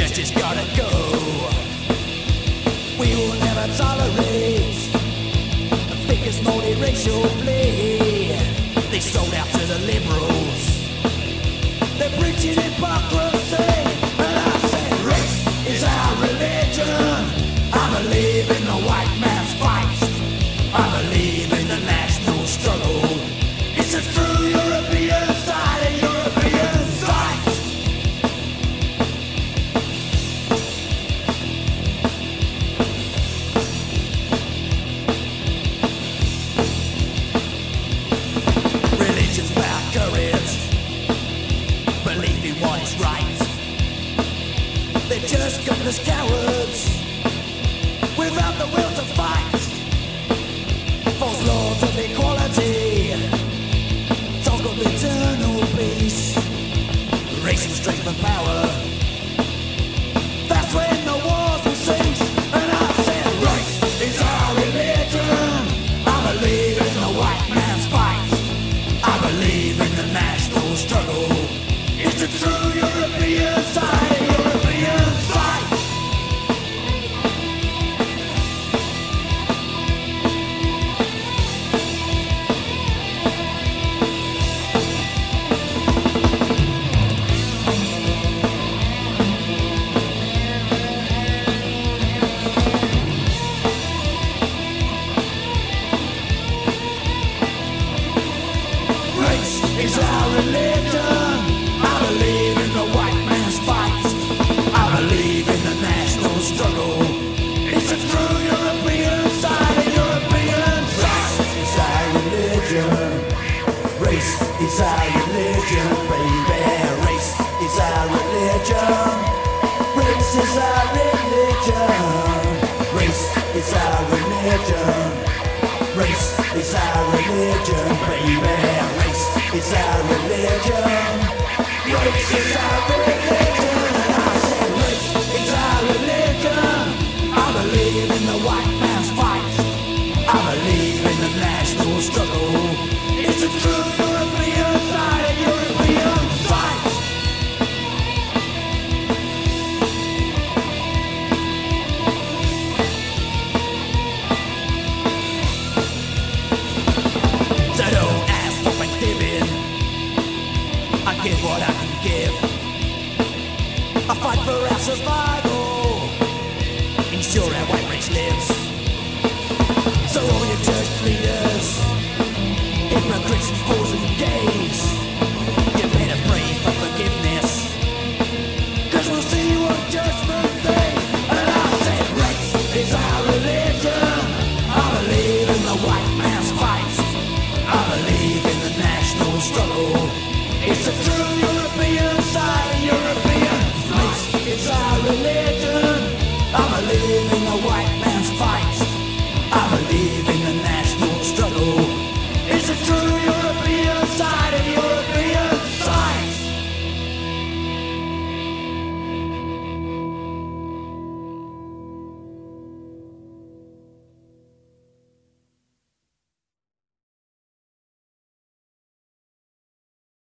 chest is gotta go. We will never tolerate the thickest moaning racial play. They sold out to the liberals. They're preaching hypocrisy, and I say race is our religion. I believe it. believe in what is right. They're just gutless cowards without the will to fight. religion, baby. Race is our religion. Race is our religion. And I said, race is our religion. I believe in the white man's fight. I believe in the national struggle. It's a true. what I can give. I fight for our survival, ensuring